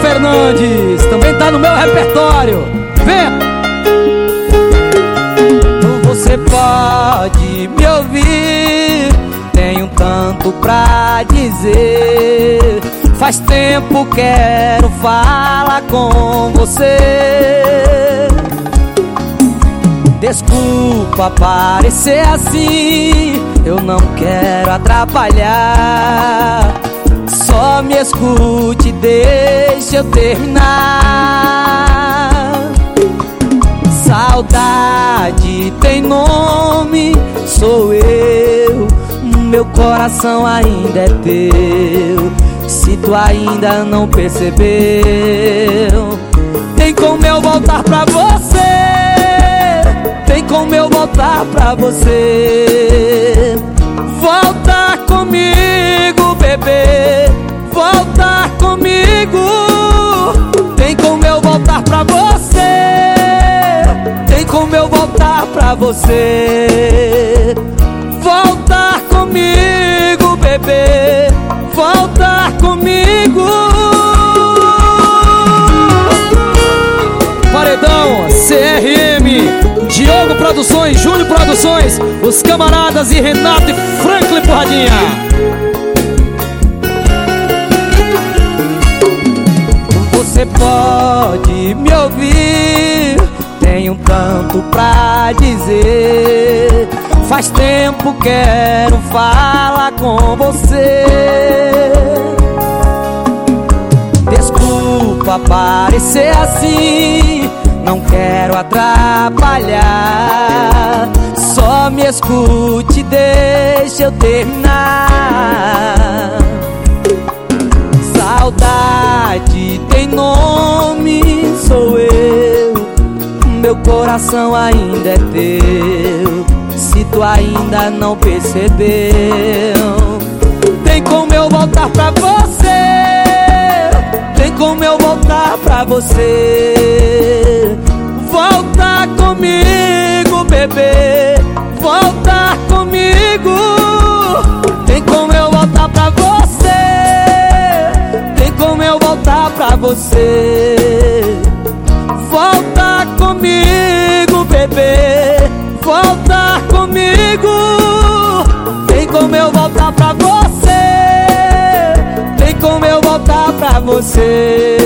Fernandes, também tá no meu repertório. Vem! Você pode me ouvir, tenho tanto pra dizer. Faz tempo quero falar com você. Desculpa parecer assim, eu não quero atrapalhar. Só me escute, deixa eu terminar. Saudade tem nome, sou eu. Meu coração ainda é teu. Se tu ainda não percebeu, tem como eu voltar pra você. Tem como eu voltar pra você. Volta comigo, bebê. Volta comigo. Tem como eu voltar pra você. Tem como eu voltar pra você. Volta comigo, bebê. Volta comigo. Paredão, CRM, Diogo Produções, Júnior Produções, os camaradas e Renato e Franklin Porradinha. Pode me ouvir, tenho tanto pra dizer. Faz tempo quero falar com você. Desculpa parecer assim, não quero atrapalhar. Só me escute, deixa eu terminar. Saudade tem nome, sou eu. Meu coração ainda é teu. Se tu ainda não percebeu, tem como eu voltar pra você. Tem como eu voltar pra você. Volta comigo, bebê. Volta comigo. Você. Volta comigo, bebê. Volta comigo. Tem como eu voltar pra você. Tem como eu voltar pra você.